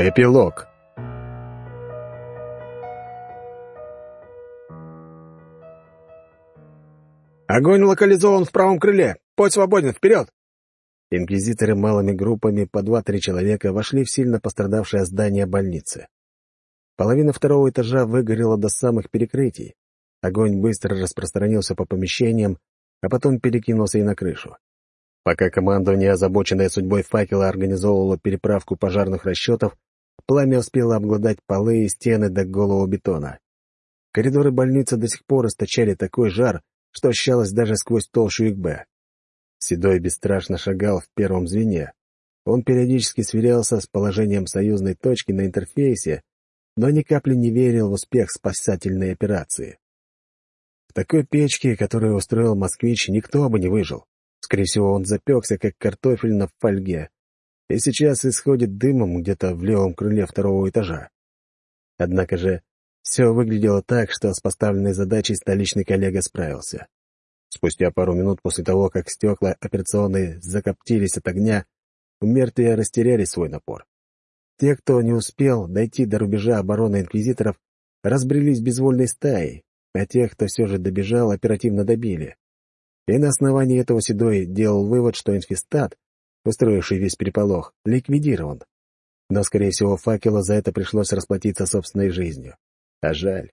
Эпилог. «Огонь локализован в правом крыле! Путь свободен! Вперед!» Инквизиторы малыми группами по два-три человека вошли в сильно пострадавшее здание больницы. Половина второго этажа выгорела до самых перекрытий. Огонь быстро распространился по помещениям, а потом перекинулся и на крышу. Пока командование, озабоченное судьбой факела, организовывало переправку пожарных расчетов, Пламя успело обглодать полы и стены до голого бетона. Коридоры больницы до сих пор источали такой жар, что ощущалось даже сквозь толщу ИКБ. Седой бесстрашно шагал в первом звене. Он периодически сверялся с положением союзной точки на интерфейсе, но ни капли не верил в успех спасательной операции. В такой печке, которую устроил москвич, никто бы не выжил. Скорее всего, он запекся, как картофель на фольге, и сейчас исходит дымом где-то в левом крыле второго этажа. Однако же все выглядело так, что с поставленной задачей столичный коллега справился. Спустя пару минут после того, как стекла операционной закоптились от огня, у мертвия растеряли свой напор. Те, кто не успел дойти до рубежа обороны инквизиторов, разбрелись безвольной стаей, а тех, кто все же добежал, оперативно добили. И на основании этого Седой делал вывод, что инфестат, устроивший весь переполох, ликвидирован. Но, скорее всего, факела за это пришлось расплатиться собственной жизнью. А жаль.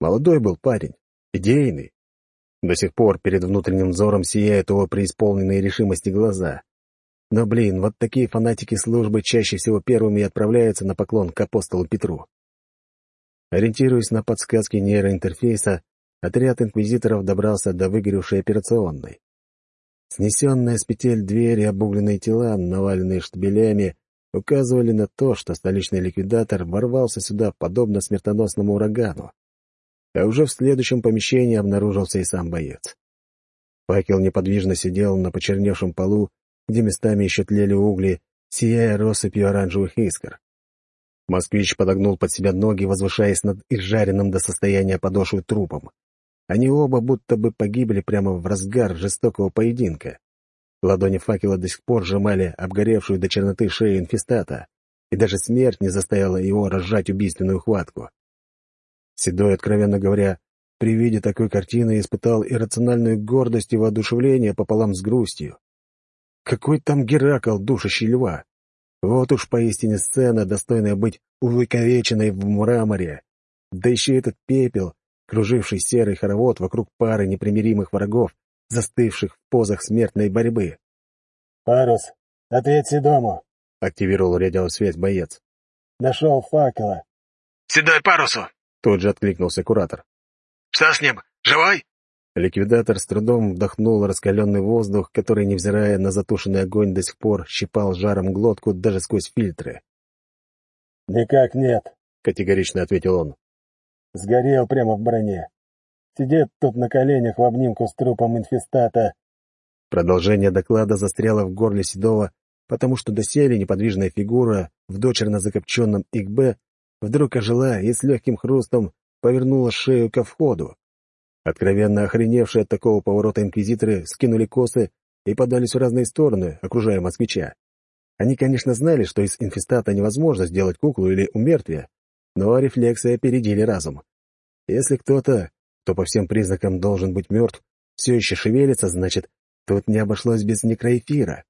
Молодой был парень, идейный. До сих пор перед внутренним взором сияют его преисполненные решимости глаза. Но, блин, вот такие фанатики службы чаще всего первыми отправляются на поклон к апостолу Петру. Ориентируясь на подсказки нейроинтерфейса, отряд инквизиторов добрался до выгоревшей операционной. Снесенные с петель двери, обугленные тела, наваленные штабелями, указывали на то, что столичный ликвидатор ворвался сюда подобно смертоносному урагану. А уже в следующем помещении обнаружился и сам боец. Факел неподвижно сидел на почерневшем полу, где местами еще тлели угли, сияя россыпью оранжевых искр. Москвич подогнул под себя ноги, возвышаясь над изжаренным до состояния подошвы трупом. Они оба будто бы погибли прямо в разгар жестокого поединка. Ладони факела до сих пор сжимали обгоревшую до черноты шею инфестата, и даже смерть не заставила его разжать убийственную хватку. Седой, откровенно говоря, при виде такой картины испытал иррациональную гордость и воодушевление пополам с грустью. Какой там Геракл, душащий льва! Вот уж поистине сцена, достойная быть увековеченной в мраморе. Да еще этот пепел, круживший серый хоровод вокруг пары непримиримых врагов, застывших в позах смертной борьбы. «Парус, ответь Седому!» — активировал радиосвязь боец. «Нашел факела». «Седой парусу!» — тут же откликнулся куратор. «Что с ним? Живой?» Ликвидатор с трудом вдохнул раскаленный воздух, который, невзирая на затушенный огонь, до сих пор щипал жаром глотку даже сквозь фильтры. «Никак нет», — категорично ответил он. Сгорел прямо в броне. Сидит тут на коленях в обнимку с трупом инфестата. Продолжение доклада застряло в горле Седова, потому что доселе неподвижная фигура в дочерно закопченном ИКБ вдруг ожила и с легким хрустом повернула шею ко входу. Откровенно охреневшие от такого поворота инквизиторы скинули косы и подались в разные стороны, окружая москвича. Они, конечно, знали, что из инфестата невозможно сделать куклу или умертвие, но рефлексы опередили разум. Если кто-то, кто по всем признакам должен быть мертв, все еще шевелится, значит, тут не обошлось без некроэфира.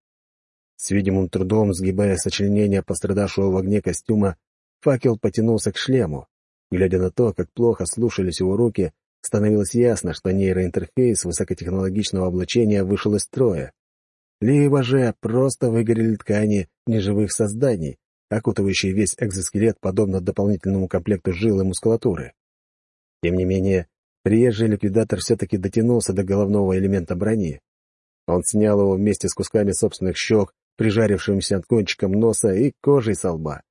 С видимым трудом, сгибая сочленение пострадавшего в огне костюма, факел потянулся к шлему. Глядя на то, как плохо слушались его руки, становилось ясно, что нейроинтерфейс высокотехнологичного облачения вышел из строя. Либо же просто выгорели ткани неживых созданий, окутывающий весь экзоскелет подобно дополнительному комплекту жил и мускулатуры. Тем не менее, приезжий ликвидатор все-таки дотянулся до головного элемента брони. Он снял его вместе с кусками собственных щек, прижарившимся от кончиком носа и кожей со лба.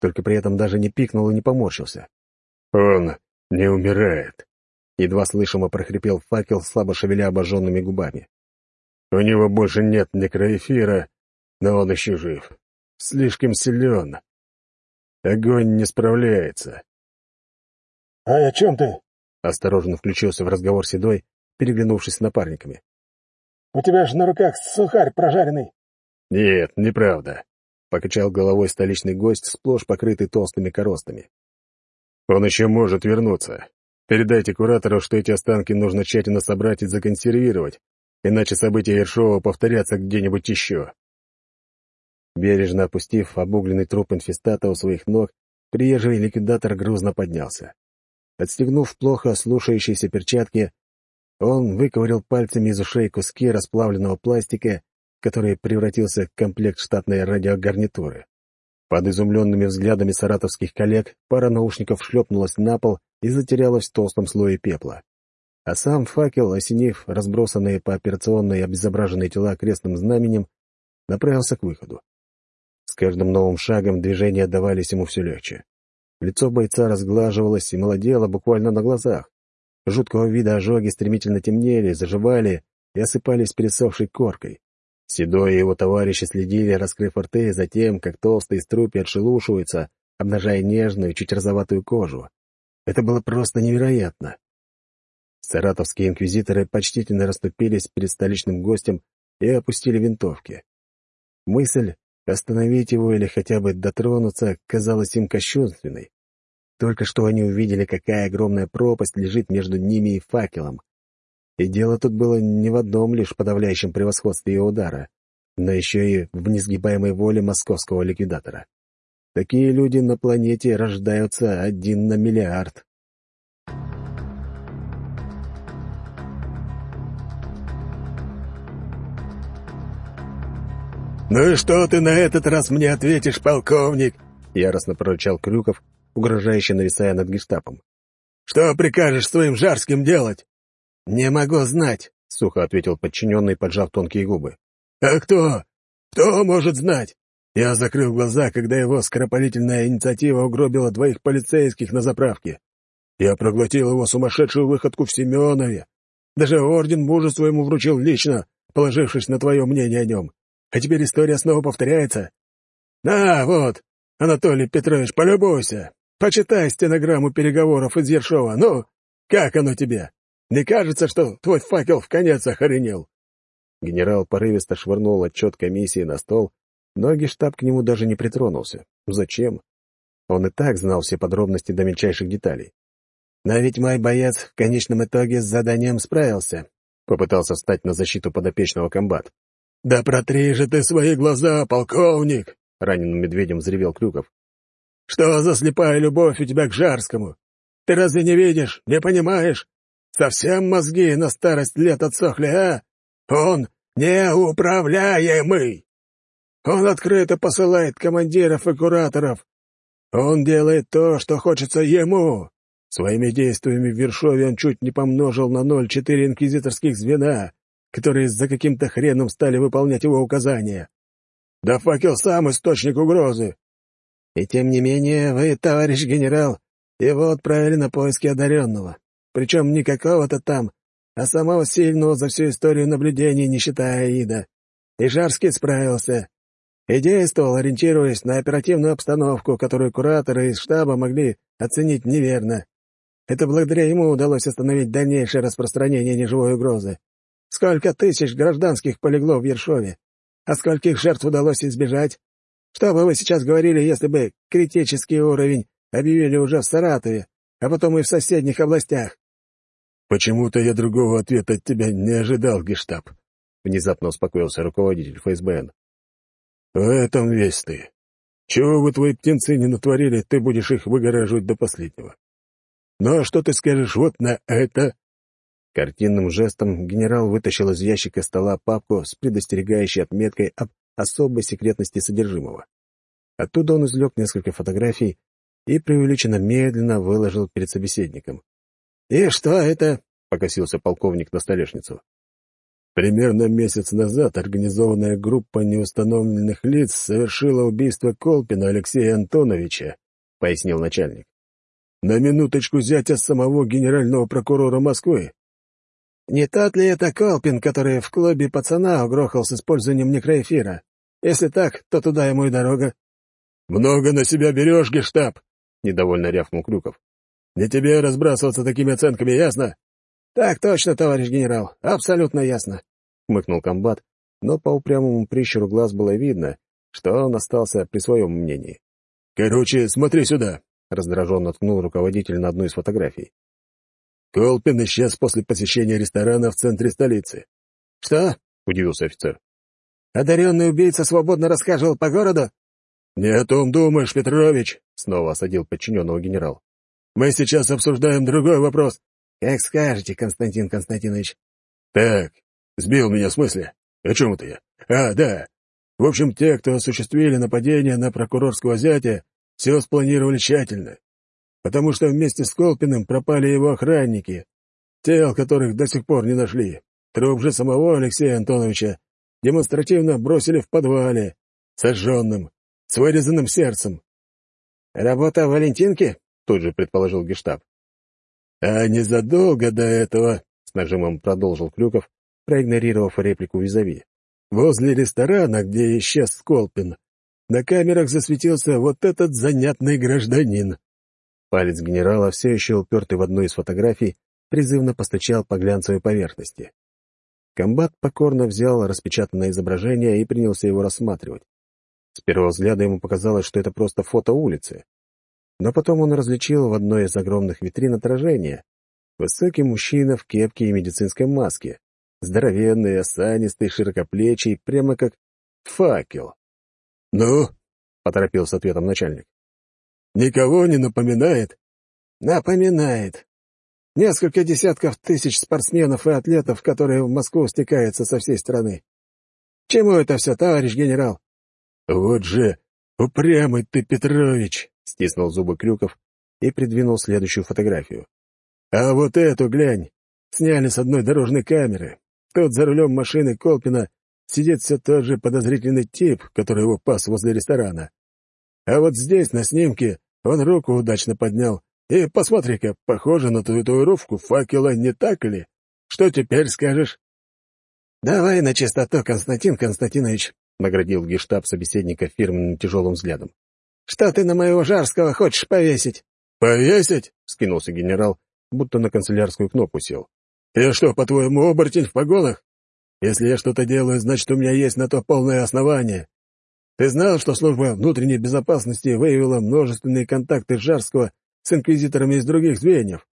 Только при этом даже не пикнул и не поморщился. «Он не умирает», — едва слышимо прохрипел факел, слабо шевеля обожженными губами. «У него больше нет некроэфира, но он еще жив слишком силен. Огонь не справляется. — А о чем ты? — осторожно включился в разговор Седой, переглянувшись с напарниками. — У тебя же на руках сухарь прожаренный. — Нет, неправда. — покачал головой столичный гость, сплошь покрытый толстыми коростами. «Он еще может вернуться. Передайте куратору, что эти останки нужно тщательно собрать и законсервировать, иначе события Ершова повторятся где-нибудь еще». Бережно опустив обугленный труп инфестата у своих ног, приезжий ликвидатор грузно поднялся. Отстегнув плохо слушающиеся перчатки, он выковырял пальцами из ушей куски расплавленного пластика, который превратился в комплект штатной радиогарнитуры. Под изумленными взглядами саратовских коллег пара наушников шлепнулась на пол и затерялась в толстом слое пепла. А сам факел, осенив разбросанные по операционной обезображенные тела крестным знаменем, направился к выходу. С каждым новым шагом движения давались ему все легче. Лицо бойца разглаживалось и молодело буквально на глазах. Жуткого вида ожоги стремительно темнели, заживали и осыпались пересохшей коркой. Седой и его товарищи следили, раскрыв рты, за тем, как толстые струпи отшелушиваются, обнажая нежную, чуть розоватую кожу. Это было просто невероятно. Саратовские инквизиторы почтительно расступились перед столичным гостем и опустили винтовки. Мысль остановить его или хотя бы дотронуться казалась им кощунственной. Только что они увидели, какая огромная пропасть лежит между ними и факелом. И дело тут было не в одном лишь подавляющем превосходстве его удара, но еще и в несгибаемой воле московского ликвидатора. Такие люди на планете рождаются один на миллиард. «Ну и что ты на этот раз мне ответишь, полковник?» — яростно прорычал Крюков, угрожающе нависая над гестапом. «Что прикажешь своим жарским делать?» «Не могу знать», — сухо ответил подчиненный, поджав тонкие губы. «А кто? Кто может знать?» Я закрыл глаза, когда его скоропалительная инициатива угробила двоих полицейских на заправке. Я проглотил его сумасшедшую выходку в Семенове. Даже орден мужества ему вручил лично, положившись на твое мнение о нем. А теперь история снова повторяется. На, вот, Анатолий Петрович, полюбуйся. Почитай стенограмму переговоров из Ершова. Ну, как оно тебе? Не кажется, что твой факел в конец охренел?» Генерал порывисто швырнул отчет комиссии на стол, но гештаб к нему даже не притронулся. Зачем? Он и так знал все подробности до мельчайших деталей. «Но ведь мой боец в конечном итоге с заданием справился», — попытался встать на защиту подопечного комбат. «Да протри же ты свои глаза, полковник!» — раненым медведем взревел Крюков. Что за слепая любовь у тебя к Жарскому? Ты разве не видишь, не понимаешь? Совсем мозги на старость лет отсохли, а? Он неуправляемый. Он открыто посылает командиров и кураторов. Он делает то, что хочется ему. Своими действиями в Вершове он чуть не помножил на ноль четыре инквизиторских звена, которые за каким-то хреном стали выполнять его указания. Да факел сам источник угрозы. И тем не менее, вы, товарищ генерал, его отправили на поиски одаренного. Причем не какого-то там, а самого сильного за всю историю наблюдений, не считая Аида. И Жарский справился. И действовал, ориентируясь на оперативную обстановку, которую кураторы из штаба могли оценить неверно. Это благодаря ему удалось остановить дальнейшее распространение неживой угрозы. Сколько тысяч гражданских полегло в Ершове? А скольких жертв удалось избежать? Что бы вы сейчас говорили, если бы критический уровень объявили уже в Саратове, а потом и в соседних областях?» «Почему-то я другого ответа от тебя не ожидал, Гештаб», — внезапно успокоился руководитель ФСБН. «В этом весь ты. Чего бы твои птенцы не натворили, ты будешь их выгораживать до последнего. Ну а что ты скажешь вот на это?» Картинным жестом генерал вытащил из ящика стола папку с предостерегающей отметкой об особой секретности содержимого. Оттуда он извлек несколько фотографий и преувеличенно медленно выложил перед собеседником. «И что это?» — покосился полковник на столешницу. Примерно месяц назад организованная группа неустановленных лиц совершила убийство Колпина Алексея Антоновича, — пояснил начальник. На минуточку зятя самого генерального прокурора Москвы. «Не тот ли это Колпин, который в клубе пацана угрохал с использованием некроэфира? Если так, то туда ему и дорога». «Много на себя берешь, гештаб!» — недовольно рявкнул Крюков. «Не тебе разбрасываться такими оценками, ясно?» «Так точно, товарищ генерал, абсолютно ясно», — хмыкнул комбат, но по упрямому прищуру глаз было видно, что он остался при своем мнении. «Короче, смотри сюда!» — раздраженно ткнул руководитель на одну из фотографий. «Колпин исчез после посещения ресторана в центре столицы». «Что?» — удивился офицер. «Одаренный убийца свободно расхаживал по городу?» «Не о том думаешь, Петрович», — снова осадил подчиненного генерал. «Мы сейчас обсуждаем другой вопрос». «Как скажете, Константин Константинович». «Так, сбил меня в смысле? О чем это я? А, да. В общем, те, кто осуществили нападение на прокурорского зятя, все спланировали тщательно, потому что вместе с Колпиным пропали его охранники, тел которых до сих пор не нашли. Труп же самого Алексея Антоновича демонстративно бросили в подвале, сожженным, с вырезанным сердцем. «Работа Валентинки?» — тут же предположил гештаб. «А незадолго до этого», — с нажимом продолжил Клюков, проигнорировав реплику визави, «возле ресторана, где исчез Сколпин, на камерах засветился вот этот занятный гражданин». Палец генерала, все еще упертый в одну из фотографий, призывно постучал по глянцевой поверхности. Комбат покорно взял распечатанное изображение и принялся его рассматривать. С первого взгляда ему показалось, что это просто фото улицы. Но потом он различил в одной из огромных витрин отражение. Высокий мужчина в кепке и медицинской маске. Здоровенный, осанистый, широкоплечий, прямо как факел. «Ну?» — поторопил с ответом начальник. «Никого не напоминает?» «Напоминает. Несколько десятков тысяч спортсменов и атлетов, которые в Москву стекаются со всей страны. Чему это все, товарищ генерал?» «Вот же упрямый ты, Петрович!» — стиснул зубы Крюков и придвинул следующую фотографию. «А вот эту, глянь, сняли с одной дорожной камеры. Тут за рулем машины Колпина сидит все тот же подозрительный тип, который его пас возле ресторана. А вот здесь, на снимке, он руку удачно поднял. И посмотри-ка, похоже на татуировку факела, не так ли? Что теперь скажешь?» «Давай на чистоту, Константин Константинович», наградил гештаб собеседника фирменным тяжелым взглядом. «Что ты на моего Жарского хочешь повесить?» «Повесить?» — скинулся генерал, будто на канцелярскую кнопку сел. «Я что, по-твоему, оборотень в погонах? Если я что-то делаю, значит, у меня есть на то полное основание. Ты знал, что служба внутренней безопасности выявила множественные контакты Жарского с инквизиторами из других звеньев?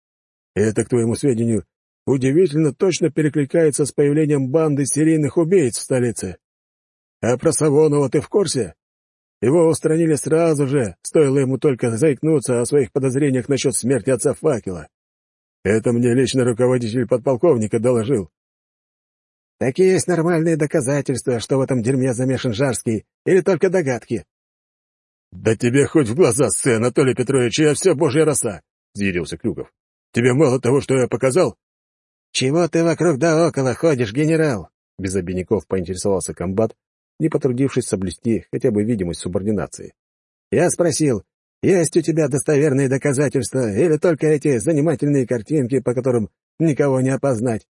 Это, к твоему сведению, удивительно точно перекликается с появлением банды серийных убийц в столице. А про Савонова ты в курсе? Его устранили сразу же, стоило ему только заикнуться о своих подозрениях насчет смерти отца Факела. Это мне лично руководитель подполковника доложил. Такие есть нормальные доказательства, что в этом дерьме замешан Жарский, или только догадки? «Да тебе хоть в глаза, сы, Анатолий Петрович, я все божья роса!» — взъярился Клюков. «Тебе мало того, что я показал?» «Чего ты вокруг да около ходишь, генерал?» Без обиняков поинтересовался комбат, не потрудившись соблюсти хотя бы видимость субординации. «Я спросил, есть у тебя достоверные доказательства или только эти занимательные картинки, по которым никого не опознать?»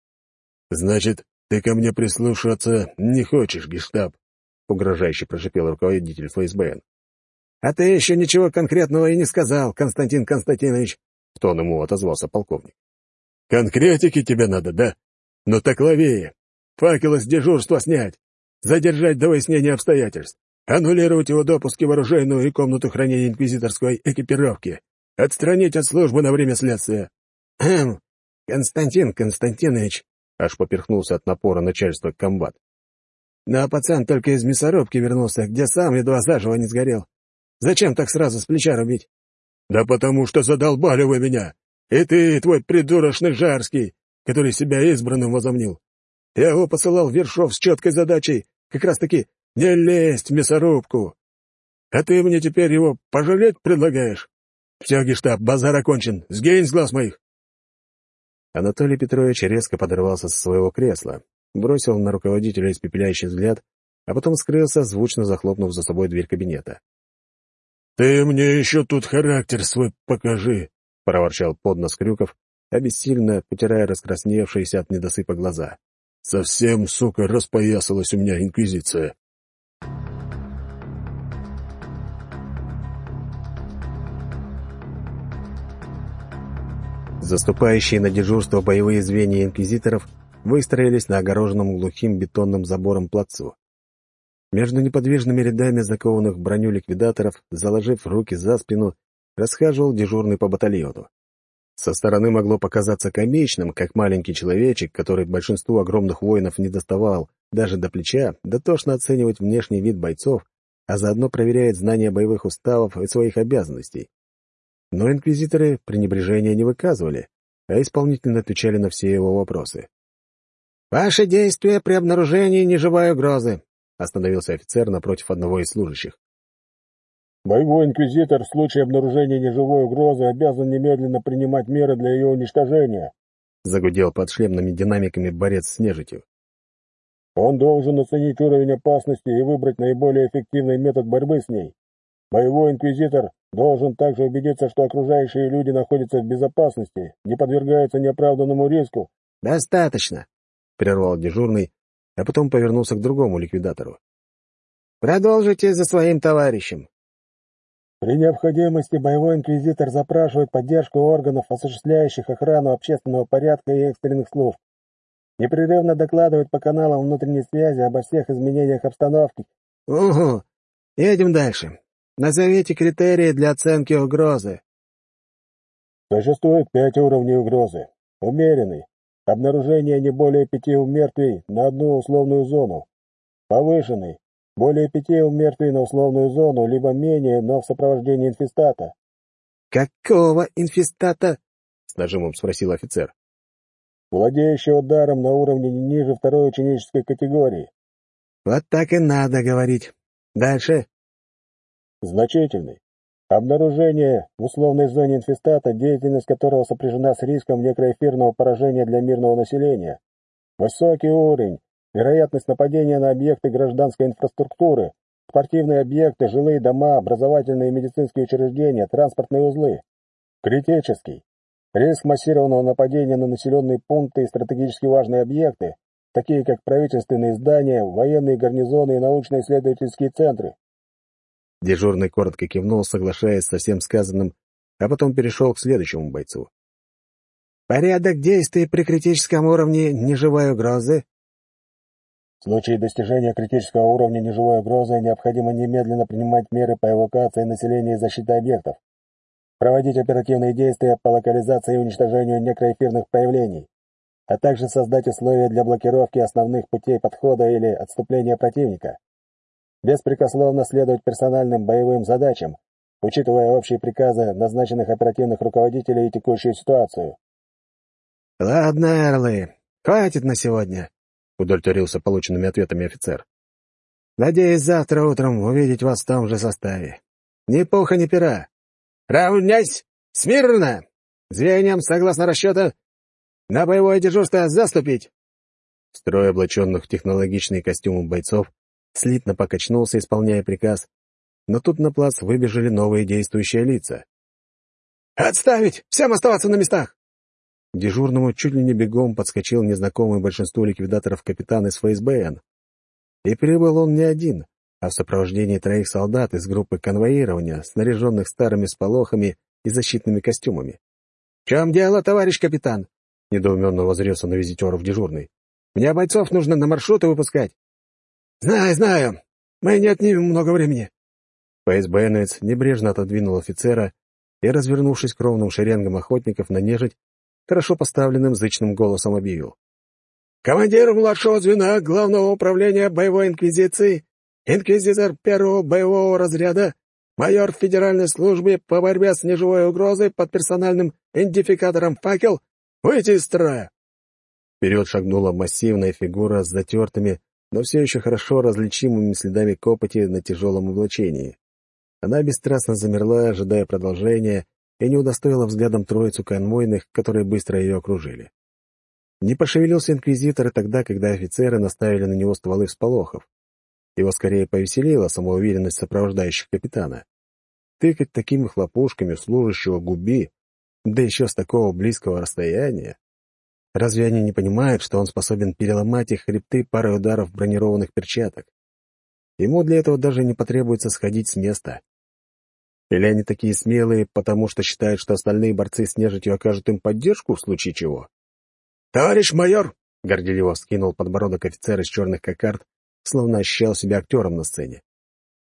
«Значит, ты ко мне прислушиваться не хочешь, гештаб?» — угрожающе прошипел руководитель ФСБН. «А ты еще ничего конкретного и не сказал, Константин Константинович», — в тон ему отозвался полковник. «Конкретики тебе надо, да? Ну так лови! Факелы с дежурства снять! задержать до выяснения обстоятельств, аннулировать его допуски в оружейную и комнату хранения инквизиторской экипировки, отстранить от службы на время следствия. «Хм, Константин Константинович», — аж поперхнулся от напора начальства комбат. «Ну а пацан только из мясорубки вернулся, где сам едва заживо не сгорел. Зачем так сразу с плеча рубить?» «Да потому что задолбали вы меня! И ты, и твой придурочный Жарский, который себя избранным возомнил. Я его посылал в Вершов с четкой задачей, как раз-таки не лезть в мясорубку. А ты мне теперь его пожалеть предлагаешь? Все, гештаб, базар окончен. Сгинь с глаз моих. Анатолий Петрович резко подорвался со своего кресла, бросил на руководителя испепеляющий взгляд, а потом скрылся, звучно захлопнув за собой дверь кабинета. «Ты мне еще тут характер свой покажи», — проворчал поднос Крюков, обессильно потирая раскрасневшиеся от недосыпа глаза. Совсем, сука, распоясалась у меня инквизиция. Заступающие на дежурство боевые звенья инквизиторов выстроились на огороженном глухим бетонным забором плацу. Между неподвижными рядами закованных в броню ликвидаторов, заложив руки за спину, расхаживал дежурный по батальону. Со стороны могло показаться комичным, как маленький человечек, который большинству огромных воинов не доставал даже до плеча, дотошно оценивать внешний вид бойцов, а заодно проверяет знания боевых уставов и своих обязанностей. Но инквизиторы пренебрежения не выказывали, а исполнительно отвечали на все его вопросы. «Ваши действия при обнаружении неживой угрозы», — остановился офицер напротив одного из служащих. «Боевой инквизитор в случае обнаружения неживой угрозы обязан немедленно принимать меры для ее уничтожения», — загудел под шлемными динамиками борец с нежитью. «Он должен оценить уровень опасности и выбрать наиболее эффективный метод борьбы с ней. Боевой инквизитор должен также убедиться, что окружающие люди находятся в безопасности, не подвергаются неоправданному риску». «Достаточно», прервал дежурный, а потом повернулся к другому ликвидатору. «Продолжите за своим товарищем». При необходимости боевой инквизитор запрашивает поддержку органов, осуществляющих охрану общественного порядка и экстренных служб. Непрерывно докладывает по каналам внутренней связи обо всех изменениях обстановки. Угу. Едем дальше. Назовите критерии для оценки угрозы. Существует пять уровней угрозы. Умеренный, Обнаружение не более пяти умертвий на одну условную зону. Повышенный. Более пяти умертвий на условную зону, либо менее, но в сопровождении инфестата. «Какого инфестата?» — с нажимом спросил офицер. «Владеющего даром на уровне не ниже второй ученической категории». «Вот так и надо говорить. Дальше?» «Значительный. Обнаружение в условной зоне инфестата, деятельность которого сопряжена с риском некроэфирного поражения для мирного населения. Высокий уровень, вероятность нападения на объекты гражданской инфраструктуры, спортивные объекты, жилые дома, образовательные и медицинские учреждения, транспортные узлы. Критический. Риск массированного нападения на населенные пункты и стратегически важные объекты, такие как правительственные здания, военные гарнизоны и научно-исследовательские центры. Дежурный коротко кивнул, соглашаясь со всем сказанным, а потом перешел к следующему бойцу. «Порядок действий при критическом уровне неживой угрозы?» В случае достижения критического уровня неживой угрозы необходимо немедленно принимать меры по эвакуации населения и защите объектов, проводить оперативные действия по локализации и уничтожению некроэфирных проявлений, а также создать условия для блокировки основных путей подхода или отступления противника беспрекословно следовать персональным боевым задачам, учитывая общие приказы назначенных оперативных руководителей и текущую ситуацию. «Ладно, Эрлы, хватит на сегодня», — удовлетворился полученными ответами офицер. «Надеюсь, завтра утром увидеть вас в том же составе. Ни пуха, ни пера. Равнясь! Смирно! Звеньям, согласно расчету, на боевое дежурство заступить!» Строй облаченных в технологичные костюмы бойцов слитно покачнулся, исполняя приказ, но тут на плац выбежали новые действующие лица. «Отставить! Всем оставаться на местах!» Дежурному чуть ли не бегом подскочил незнакомый большинству ликвидаторов капитан из ФСБН. И прибыл он не один, а в сопровождении троих солдат из группы конвоирования, снаряженных старыми сполохами и защитными костюмами. «В чем дело, товарищ капитан?» — недоуменно возрелся на визитеров дежурный. «Мне бойцов нужно на маршруты выпускать». «Знаю, знаю. Мы не отнимем много времени». ФСБНец небрежно отодвинул офицера и, развернувшись к ровным шеренгам охотников на нежить, хорошо поставленным зычным голосом объявил. «Командир младшего звена Главного управления боевой инквизиции, инквизитор первого боевого разряда, майор Федеральной службы по борьбе с неживой угрозой под персональным идентификатором «Факел» выйти из строя!» Вперед шагнула массивная фигура с затертыми, но все еще хорошо различимыми следами копоти на тяжелом облачении. Она бесстрастно замерла, ожидая продолжения, и не удостоила взглядом троицу конвойных, которые быстро ее окружили. Не пошевелился инквизитор и тогда, когда офицеры наставили на него стволы всполохов. Его скорее повеселила самоуверенность сопровождающих капитана. Тыкать такими хлопушками служащего губи, да еще с такого близкого расстояния. Разве они не понимают, что он способен переломать их хребты парой ударов бронированных перчаток? Ему для этого даже не потребуется сходить с места. Или они такие смелые, потому что считают, что остальные борцы с нежитью окажут им поддержку в случае чего? «Товарищ майор!» — горделиво скинул подбородок офицер из черных кокард словно ощущал себя актером на сцене.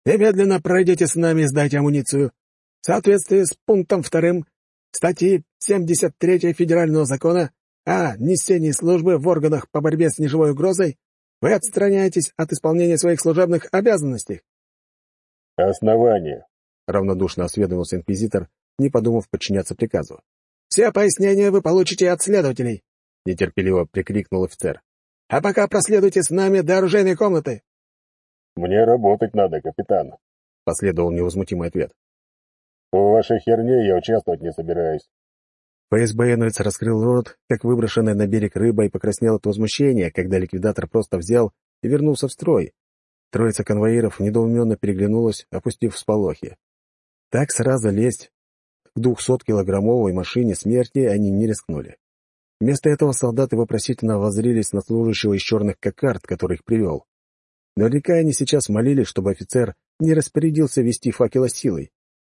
«Немедленно пройдите с нами и сдайте амуницию. В соответствии с пунктом вторым статьи 73 Федерального закона о несении службы в органах по борьбе с неживой угрозой, вы отстраняетесь от исполнения своих служебных обязанностей». «Основание», — равнодушно осведомился инквизитор, не подумав подчиняться приказу. «Все пояснения вы получите от следователей», — нетерпеливо прикрикнул офицер. «А пока проследуйте с нами до оружейной комнаты». «Мне работать надо, капитан», — последовал невозмутимый ответ. «В вашей херне я участвовать не собираюсь». ФСБНовец раскрыл рот, как выброшенная на берег рыба, и покраснел от возмущения, когда ликвидатор просто взял и вернулся в строй. Троица конвоиров недоуменно переглянулась, опустив всполохи. Так сразу лезть к двухсоткилограммовой машине смерти они не рискнули. Вместо этого солдаты вопросительно воззрились на служащего из черных кокард, который их привел. Наверняка они сейчас молились, чтобы офицер не распорядился вести факела силой.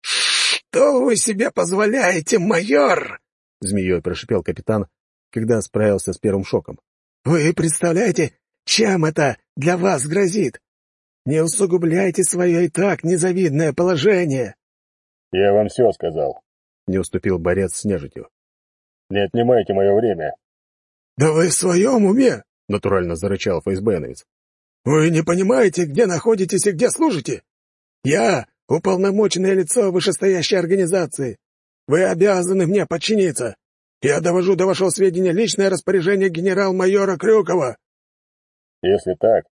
«Что вы себе позволяете, майор?» — змеей прошипел капитан, когда справился с первым шоком. «Вы представляете, чем это для вас грозит? Не усугубляйте свое и так незавидное положение!» «Я вам все сказал», — не уступил борец с нежитью. «Не отнимайте мое время». «Да вы в своем уме?» — натурально зарычал ФСБНовец. «Вы не понимаете, где находитесь и где служите? Я — уполномоченное лицо вышестоящей организации. Вы обязаны мне подчиниться. Я довожу до вашего сведения личное распоряжение генерал-майора Крюкова». «Если так,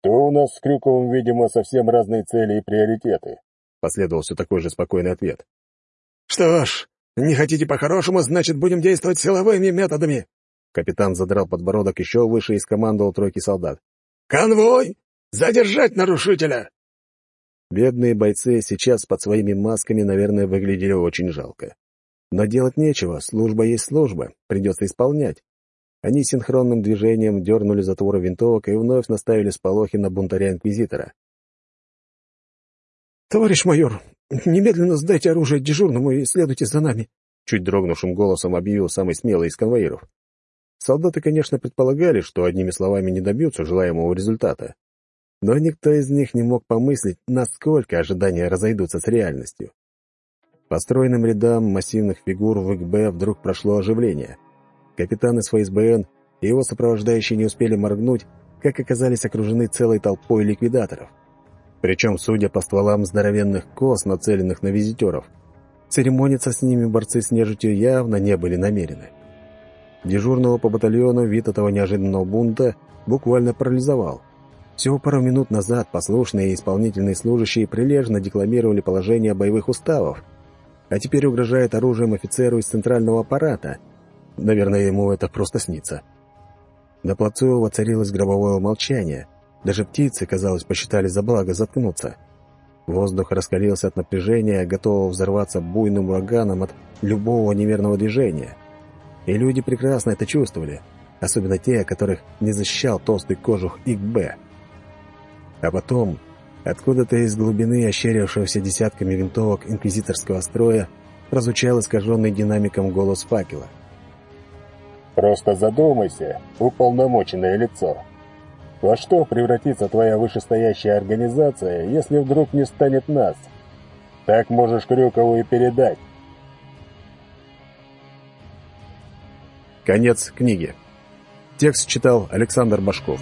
то у нас с Крюковым, видимо, совсем разные цели и приоритеты», — последовал все такой же спокойный ответ. «Что ж, не хотите по-хорошему, значит, будем действовать силовыми методами». Капитан задрал подбородок еще выше и скомандовал тройки солдат. «Конвой! Задержать нарушителя!» Бедные бойцы сейчас под своими масками, наверное, выглядели очень жалко. Но делать нечего, служба есть служба, придется исполнять. Они синхронным движением дернули затворы винтовок и вновь наставили сполохи на бунтаря-инквизитора. «Товарищ майор, немедленно сдайте оружие дежурному и следуйте за нами», чуть дрогнувшим голосом объявил самый смелый из конвоиров. Солдаты, конечно, предполагали, что одними словами не добьются желаемого результата. Но никто из них не мог помыслить, насколько ожидания разойдутся с реальностью. По стройным рядам массивных фигур в ИКБ вдруг прошло оживление. Капитан из ФСБН и его сопровождающие не успели моргнуть, как оказались окружены целой толпой ликвидаторов. Причем, судя по стволам здоровенных кос, нацеленных на визитеров, церемониться с ними борцы с нежитью явно не были намерены. Дежурного по батальону вид этого неожиданного бунта буквально парализовал. Всего пару минут назад послушные и исполнительные служащие прилежно декламировали положение боевых уставов, а теперь угрожает оружием офицеру из центрального аппарата. Наверное, ему это просто снится. На плацу воцарилось гробовое молчание. Даже птицы, казалось, посчитали за благо заткнуться. Воздух раскалился от напряжения, готового взорваться буйным ураганом от любого неверного движения. И люди прекрасно это чувствовали, особенно те, которых не защищал толстый кожух ИКБ. А потом, откуда-то из глубины ощерившегося десятками винтовок инквизиторского строя, прозвучал искаженный динамиком голос факела. «Просто задумайся, уполномоченное лицо. Во что превратится твоя вышестоящая организация, если вдруг не станет нас? Так можешь Крюкову и передать. Конец книги. Текст читал Александр Башков.